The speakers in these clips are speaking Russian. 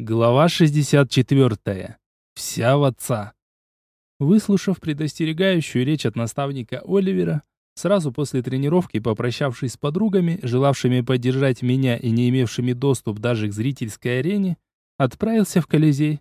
Глава 64. Вся в отца. Выслушав предостерегающую речь от наставника Оливера, сразу после тренировки, попрощавшись с подругами, желавшими поддержать меня и не имевшими доступ даже к зрительской арене, отправился в Колизей.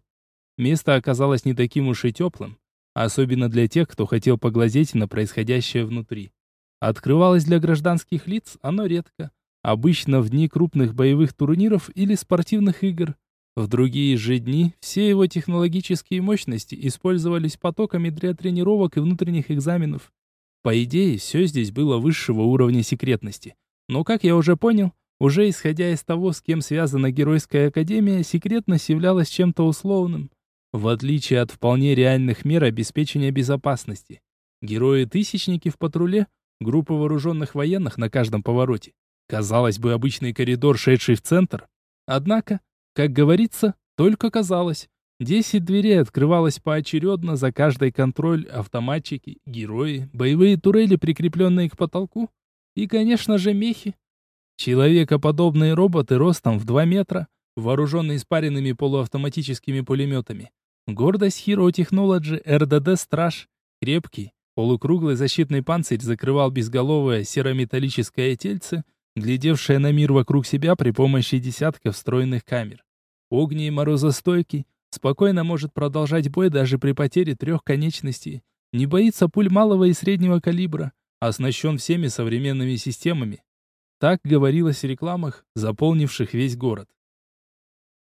Место оказалось не таким уж и теплым, особенно для тех, кто хотел поглазеть на происходящее внутри. Открывалось для гражданских лиц оно редко, обычно в дни крупных боевых турниров или спортивных игр – в другие же дни все его технологические мощности использовались потоками для тренировок и внутренних экзаменов. По идее, все здесь было высшего уровня секретности. Но, как я уже понял, уже исходя из того, с кем связана Геройская Академия, секретность являлась чем-то условным, в отличие от вполне реальных мер обеспечения безопасности. Герои-тысячники в патруле, группа вооруженных военных на каждом повороте. Казалось бы, обычный коридор, шедший в центр. Однако, как говорится, только казалось. Десять дверей открывалось поочередно, за каждой контроль, автоматчики, герои, боевые турели, прикрепленные к потолку, и, конечно же, мехи. Человекоподобные роботы ростом в 2 метра, вооруженные спаренными полуавтоматическими пулеметами. Гордость Hero Technology RDD Страж, крепкий, полукруглый защитный панцирь закрывал безголовое серометаллическое тельце, глядевшее на мир вокруг себя при помощи десятков встроенных камер. Огни и морозостойкий, спокойно может продолжать бой даже при потере трех конечностей, не боится пуль малого и среднего калибра, оснащен всеми современными системами. Так говорилось в рекламах, заполнивших весь город.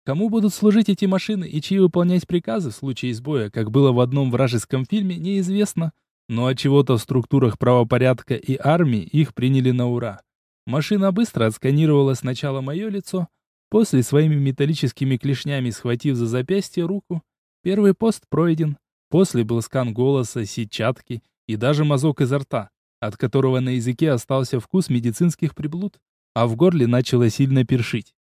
Кому будут служить эти машины и чьи выполнять приказы в случае сбоя, как было в одном вражеском фильме, неизвестно. Но от чего-то в структурах правопорядка и армии их приняли на ура. Машина быстро отсканировала сначала мое лицо, После своими металлическими клешнями схватив за запястье руку, первый пост пройден. После был скан голоса, сетчатки и даже мазок изо рта, от которого на языке остался вкус медицинских приблуд, а в горле начало сильно першить.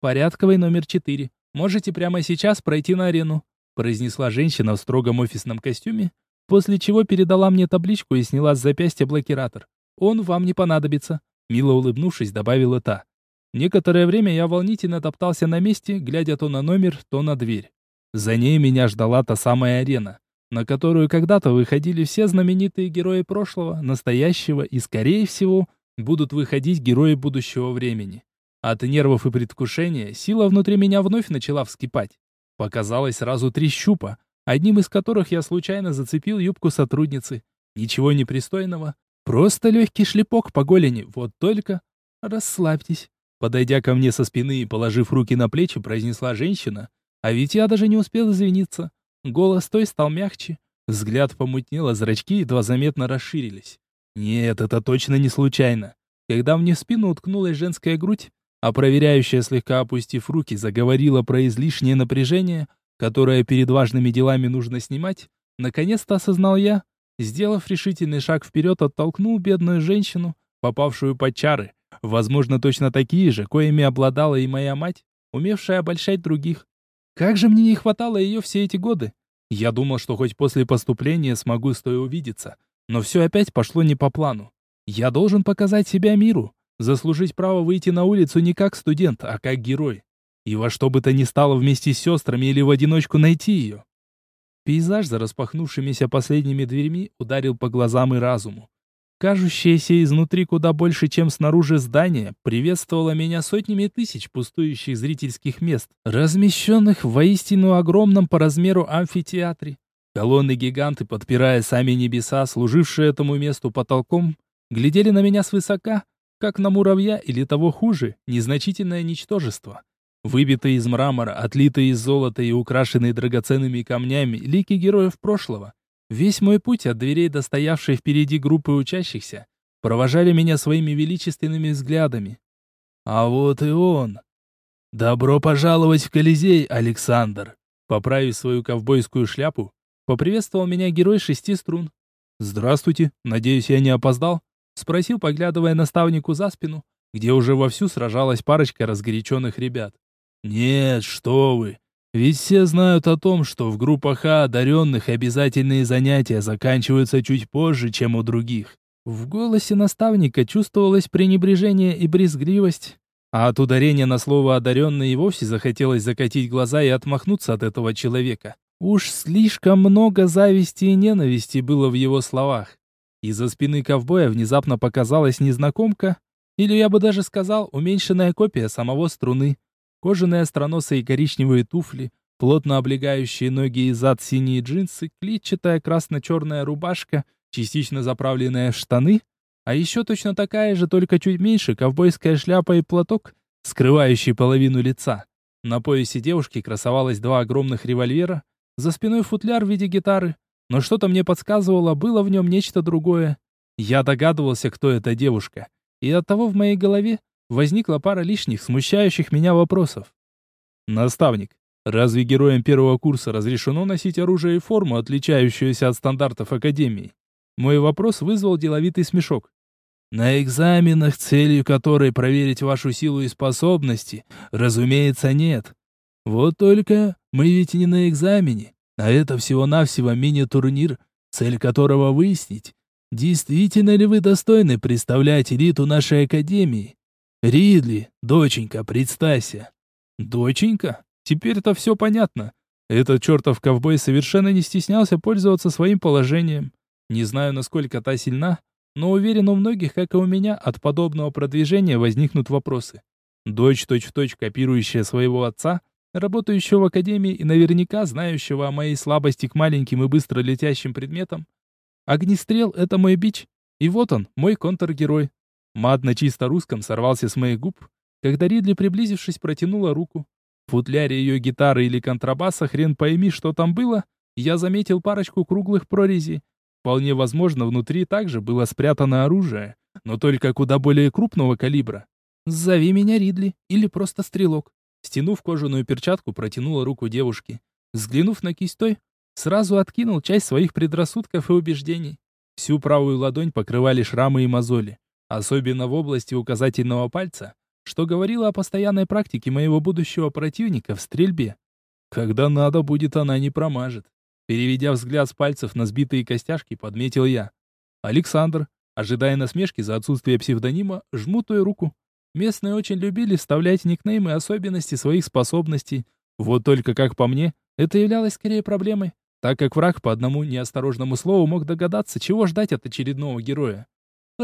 «Порядковый номер четыре. Можете прямо сейчас пройти на арену», произнесла женщина в строгом офисном костюме, после чего передала мне табличку и сняла с запястья блокиратор. «Он вам не понадобится», мило улыбнувшись, добавила та. Некоторое время я волнительно топтался на месте, глядя то на номер, то на дверь. За ней меня ждала та самая арена, на которую когда-то выходили все знаменитые герои прошлого, настоящего и, скорее всего, будут выходить герои будущего времени. От нервов и предвкушения сила внутри меня вновь начала вскипать. Показалось сразу три щупа, одним из которых я случайно зацепил юбку сотрудницы. Ничего непристойного, просто легкий шлепок по голени, вот только... Расслабьтесь, Подойдя ко мне со спины и положив руки на плечи, произнесла женщина. А ведь я даже не успел извиниться. Голос той стал мягче. Взгляд помутнел, а зрачки едва заметно расширились. Нет, это точно не случайно. Когда мне в спину уткнулась женская грудь, а проверяющая, слегка опустив руки, заговорила про излишнее напряжение, которое перед важными делами нужно снимать, наконец-то осознал я, сделав решительный шаг вперед, оттолкнул бедную женщину, попавшую под чары, Возможно, точно такие же, коими обладала и моя мать, умевшая обольщать других. Как же мне не хватало ее все эти годы? Я думал, что хоть после поступления смогу с той увидеться. Но все опять пошло не по плану. Я должен показать себя миру, заслужить право выйти на улицу не как студент, а как герой. И во что бы то ни стало вместе с сестрами или в одиночку найти ее. Пейзаж за распахнувшимися последними дверьми ударил по глазам и разуму. Кажущееся изнутри куда больше, чем снаружи здание, приветствовало меня сотнями тысяч пустующих зрительских мест, размещенных в воистину огромном по размеру амфитеатре. Колонны-гиганты, подпирая сами небеса, служившие этому месту потолком, глядели на меня свысока, как на муравья или того хуже, незначительное ничтожество. Выбитые из мрамора, отлитые из золота и украшенные драгоценными камнями лики героев прошлого, Весь мой путь от дверей до стоявшей впереди группы учащихся провожали меня своими величественными взглядами. А вот и он. «Добро пожаловать в Колизей, Александр!» Поправив свою ковбойскую шляпу, поприветствовал меня герой шести струн. «Здравствуйте, надеюсь, я не опоздал?» Спросил, поглядывая наставнику за спину, где уже вовсю сражалась парочка разгоряченных ребят. «Нет, что вы! Ведь все знают о том, что в группах А одаренных обязательные занятия заканчиваются чуть позже, чем у других. В голосе наставника чувствовалось пренебрежение и брезгливость. А от ударения на слово «одаренный» и вовсе захотелось закатить глаза и отмахнуться от этого человека. Уж слишком много зависти и ненависти было в его словах. Из-за спины ковбоя внезапно показалась незнакомка, или я бы даже сказал, уменьшенная копия самого струны. Кожаные остроносые коричневые туфли, плотно облегающие ноги и зад синие джинсы, клетчатая красно-черная рубашка, частично заправленная в штаны — а еще точно такая же, только чуть меньше, ковбойская шляпа и платок, скрывающий половину лица. На поясе девушки красовалось два огромных револьвера, за спиной футляр в виде гитары, но что-то мне подсказывало, было в нем нечто другое. Я догадывался, кто эта девушка, и оттого в моей голове возникла пара лишних, смущающих меня вопросов. Наставник, разве героям первого курса разрешено носить оружие и форму, отличающуюся от стандартов Академии? Мой вопрос вызвал деловитый смешок. На экзаменах, целью которой проверить вашу силу и способности, разумеется, нет. Вот только мы ведь не на экзамене, а это всего-навсего мини-турнир, цель которого выяснить, действительно ли вы достойны представлять элиту нашей академии. Ридли, доченька, представься. Доченька? Теперь-то все понятно. Этот чертов ковбой совершенно не стеснялся пользоваться своим положением. Не знаю, насколько та сильна, но уверен, у многих, как и у меня, от подобного продвижения возникнут вопросы. Дочь, точь-в-точь копирующая своего отца, работающего в академии и наверняка знающего о моей слабости к маленьким и быстро летящим предметам. Огнестрел — это мой бич, и вот он, мой контргерой. Мат на чисто русском сорвался с моих губ, когда Ридли, приблизившись, протянула руку. В футляре ее гитары или контрабаса, хрен пойми, что там было, я заметил парочку круглых прорезей, Вполне возможно, внутри также было спрятано оружие, но только куда более крупного калибра. «Зови меня Ридли или просто Стрелок». Стянув кожаную перчатку, протянула руку девушки. Взглянув на кисть той, сразу откинул часть своих предрассудков и убеждений. Всю правую ладонь покрывали шрамы и мозоли, особенно в области указательного пальца, что говорило о постоянной практике моего будущего противника в стрельбе. Когда надо будет, она не промажет. Переведя взгляд с пальцев на сбитые костяшки, подметил я. Александр, ожидая насмешки за отсутствие псевдонима, жму твою руку. Местные очень любили вставлять никнеймы и особенности своих способностей. Вот только, как по мне, это являлось скорее проблемой, так как враг по одному неосторожному слову мог догадаться, чего ждать от очередного героя.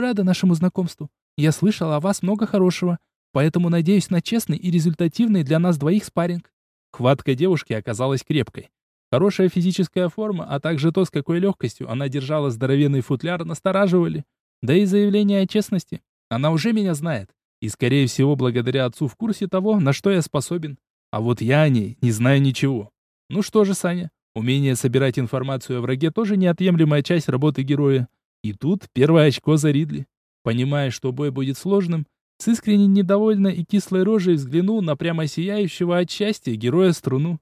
Рада нашему знакомству. Я слышала о вас много хорошего, поэтому надеюсь на честный и результативный для нас двоих спарринг. Хватка девушки оказалась крепкой. Хорошая физическая форма, а также то, с какой легкостью она держала здоровенный футляр, настораживали. Да и заявление о честности. Она уже меня знает. И, скорее всего, благодаря отцу в курсе того, на что я способен. А вот я о ней не знаю ничего. Ну что же, Саня, умение собирать информацию о враге тоже неотъемлемая часть работы героя. И тут первое очко за Ридли. Понимая, что бой будет сложным, с искренне недовольной и кислой рожей взглянул на прямо сияющего от счастья героя струну.